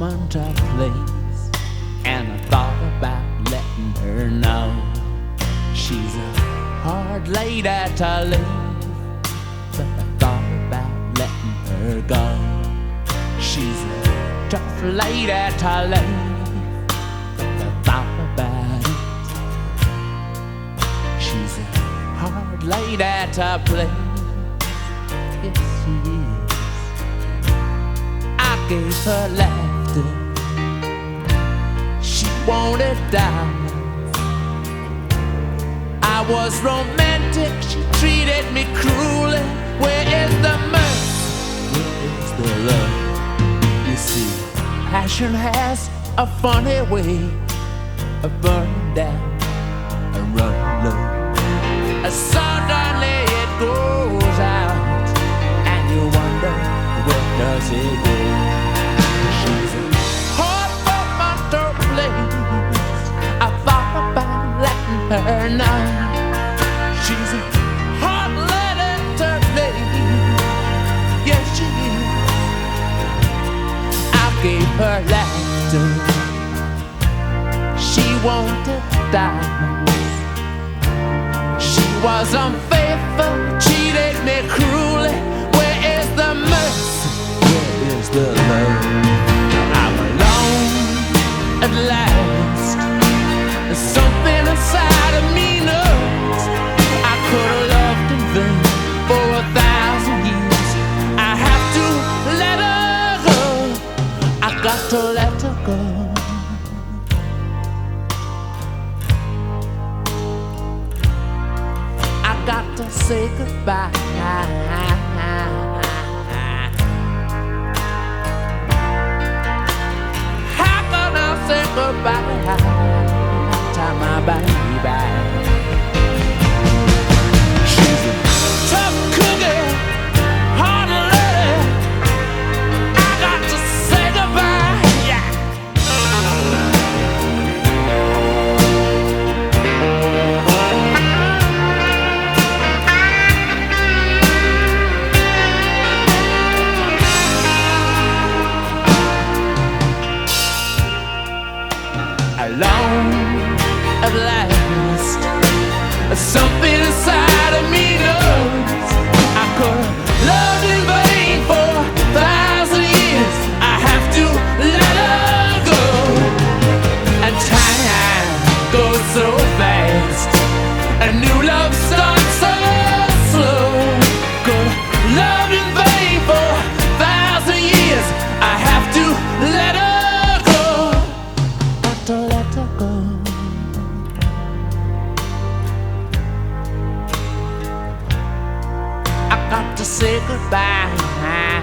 She's a hard woman and I thought about letting her know. She's a hard lady to leave, but I thought about letting her go. She's a tough lady to leave, but I thought about it. She's a hard lady to please. Yes, she is. I gave her laughter. She wanted diamonds. I was romantic. She treated me cruelly. Where is the mercy? Where is the love? You see, passion has a funny way of burning down and running low. Suddenly it goes out, and you wonder where does it go? Wanted diamonds. She was unfaithful, cheated me cruelly. Where is the mercy? Where is the love? I'm alone at last. There's something inside of me knows got to say goodbye. Alone at last, lost something inside. say goodbye.